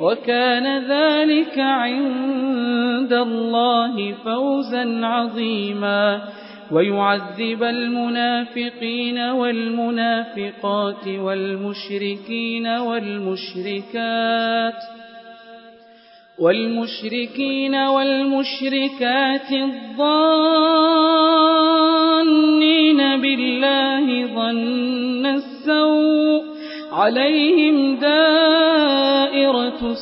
وكان ذلك عند الله فوزا عظيما. ويعذب المنافقين والمنافقات والمشركين والمشركات والمشركين والمشركات الظانين بالله ظن السوء عليهم دائرة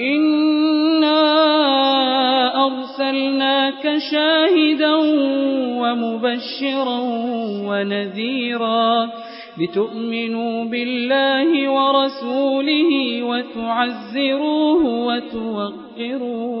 إنا أرسلناك شاهدا ومبشرا ونذيرا لتؤمنوا بالله ورسوله وتعزروه وتوقروه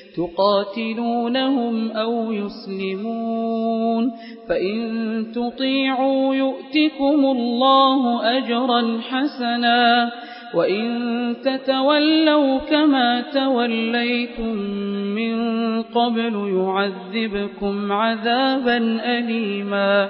تقاتلونهم أو يسلمون فإن تطيعوا يؤتكم الله أجرا حسنا وإن تتولوا كما توليتم من قبل يعذبكم عذابا أليما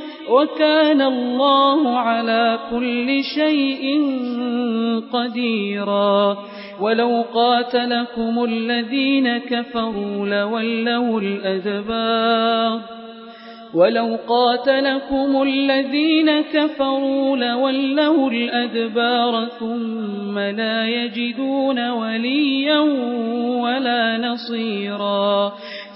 وكان الله على كل شيء قديرا. ولو قاتلكم الذين كفروا لولوا الأدبار. ولو قاتلكم الذين كفروا لولوا الأدبار ثم لا يجدون وليا ولا نصيرا.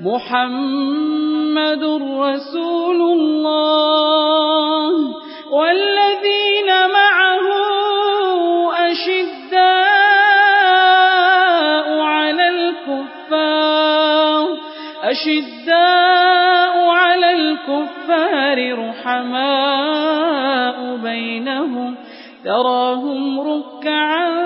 محمد رسول الله والذين معه أشداء على الكفار أشداء على الكفار رحماء بينهم تراهم ركعا